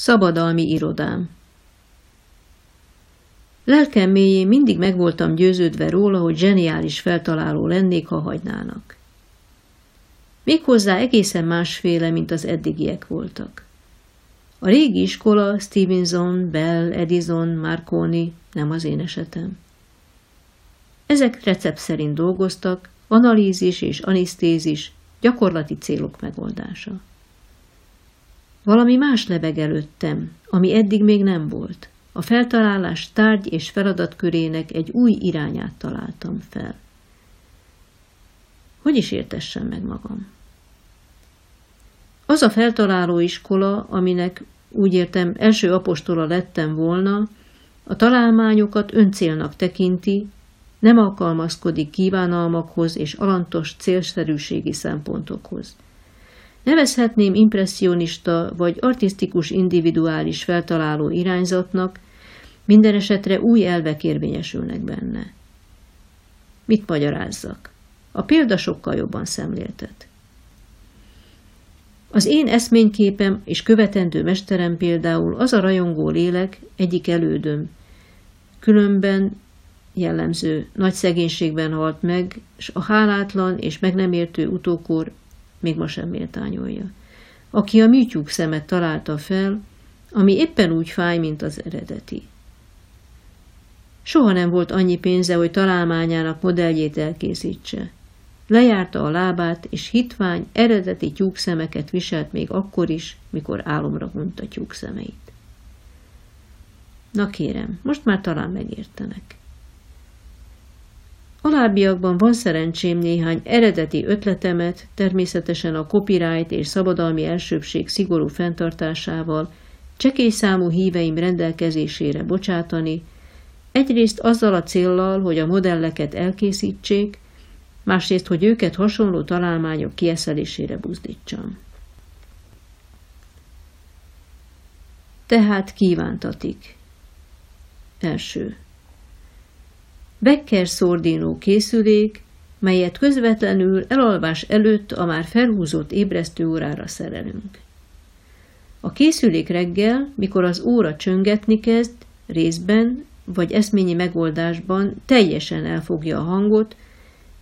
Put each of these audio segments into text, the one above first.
Szabadalmi irodám Lelkem mélyén mindig meg voltam győződve róla, hogy zseniális feltaláló lennék, ha hagynának. Méghozzá egészen másféle, mint az eddigiek voltak. A régi iskola Stevenson, Bell, Edison, Marconi nem az én esetem. Ezek recept szerint dolgoztak, analízis és anisztézis, gyakorlati célok megoldása. Valami más lebeg előttem, ami eddig még nem volt. A feltalálás tárgy és feladatkörének egy új irányát találtam fel. Hogy is értessem meg magam? Az a feltaláló iskola, aminek úgy értem első apostola lettem volna, a találmányokat öncélnak tekinti, nem alkalmazkodik kívánalmakhoz és alantos célszerűségi szempontokhoz. Nevezhetném impressionista vagy artistikus individuális feltaláló irányzatnak, minden esetre új elvek érvényesülnek benne. Mit magyarázzak? A példa sokkal jobban szemléltet. Az én eszményképem és követendő mesterem például az a rajongó lélek egyik elődöm, különben jellemző nagy szegénységben halt meg, és a hálátlan és meg nem értő utókor még ma sem méltányolja. Aki a műtyúk szemet találta fel, ami éppen úgy fáj, mint az eredeti. Soha nem volt annyi pénze, hogy találmányának modelljét elkészítse. Lejárta a lábát, és hitvány, eredeti tyúkszemeket viselt még akkor is, mikor álomra hunyt a tyúkszemeit. Na kérem, most már talán megértenek. Alábbiakban van szerencsém néhány eredeti ötletemet, természetesen a copyright és szabadalmi elsőbség szigorú fenntartásával, csekély számú híveim rendelkezésére bocsátani, egyrészt azzal a céllal, hogy a modelleket elkészítsék, másrészt, hogy őket hasonló találmányok kieszelésére buzdítsam. Tehát kívántatik. Első. Becker szordínó készülék, melyet közvetlenül elalvás előtt a már felhúzott ébresztőórára szerelünk. A készülék reggel, mikor az óra csöngetni kezd, részben vagy eszményi megoldásban teljesen elfogja a hangot,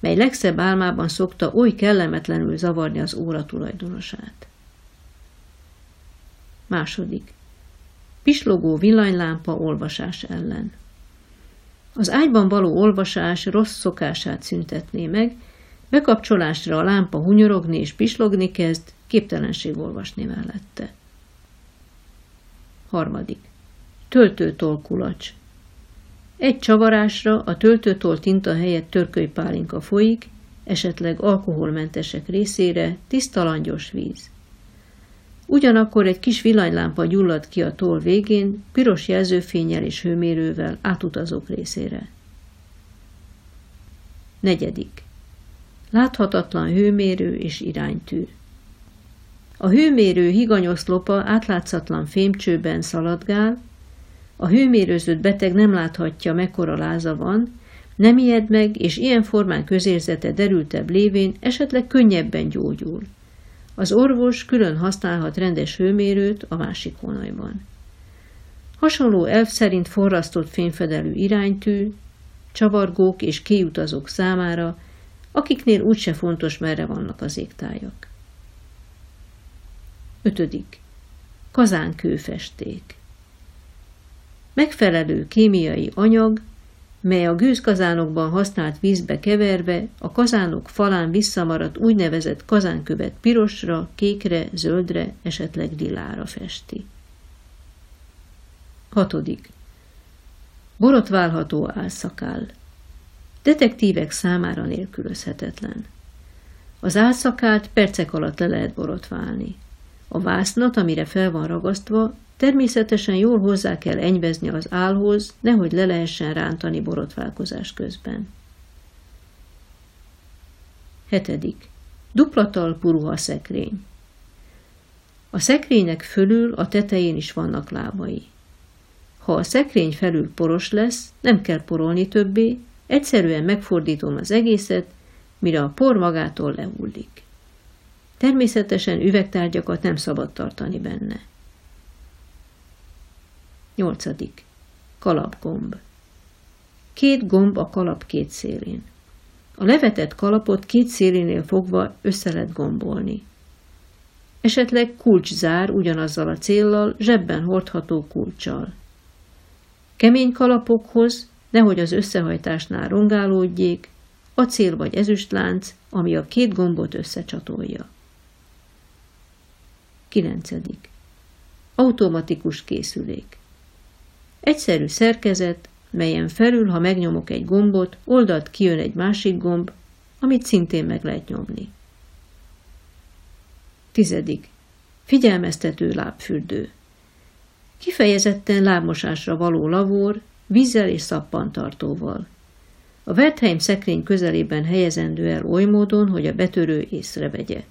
mely legszebb álmában szokta oly kellemetlenül zavarni az óra tulajdonosát. Második. Pislogó villanylámpa olvasás ellen. Az ágyban való olvasás rossz szokását szüntetné meg, bekapcsolásra a lámpa hunyorogni és pislogni kezd, képtelenség olvasni mellette. Harmadik. Töltőtolkulacs. Egy csavarásra a töltőtól tinta helyett törkölypálinka folyik, esetleg alkoholmentesek részére tiszta langyos víz. Ugyanakkor egy kis villanylámpa gyullad ki a toll végén, piros jelzőfényel és hőmérővel átutazók részére. Negyedik. Láthatatlan hőmérő és iránytű. A hőmérő higanyoszlopa átlátszatlan fémcsőben szaladgál, a hőmérőzött beteg nem láthatja, mekkora láza van, nem ijed meg, és ilyen formán közérzete derültebb lévén esetleg könnyebben gyógyul. Az orvos külön használhat rendes hőmérőt a másik honajban. Hasonló elv szerint forrasztott fényfedelű iránytű, csavargók és kiutazók számára, akiknél úgyse fontos, merre vannak az égtájak. 5. Kazánkőfesték Megfelelő kémiai anyag, mely a gőzkazánokban használt vízbe keverve a kazánok falán visszamaradt úgynevezett kazánkövet pirosra, kékre, zöldre, esetleg lilára festi. 6. Borotválható álszakál. Detektívek számára nélkülözhetetlen. Az álszakált percek alatt le lehet borotválni. A vásznat, amire fel van ragasztva, Természetesen jól hozzá kell enyvezni az álhoz, nehogy le lehessen rántani borotválkozás közben. Hetedik. Dupla talpú ruhaszekrény. A szekrénynek fölül a tetején is vannak lábai. Ha a szekrény felül poros lesz, nem kell porolni többé, egyszerűen megfordítom az egészet, mire a por magától lehullik. Természetesen üvegtárgyakat nem szabad tartani benne. Nyolcadik. Kalapgomb. Két gomb a kalap két szélén. A levetett kalapot két szélénél fogva össze lehet gombolni. Esetleg kulcszár ugyanazzal a céllal, zsebben hordható kulcsal. Kemény kalapokhoz, nehogy az összehajtásnál rongálódjék, acél vagy ezüstlánc, ami a két gombot összecsatolja. 9. Automatikus készülék. Egyszerű szerkezet, melyen felül, ha megnyomok egy gombot, oldalt kijön egy másik gomb, amit szintén meg lehet nyomni. Tizedik. Figyelmeztető lábfürdő. Kifejezetten lábmosásra való lavor, vízzel és szappantartóval. A Wertheim szekrény közelében helyezendő el oly módon, hogy a betörő észrevegye.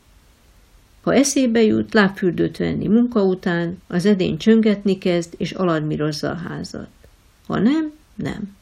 Ha eszébe jut lábfürdőt venni munka után, az edény csöngetni kezd és aladmirozza a házat. Ha nem, nem.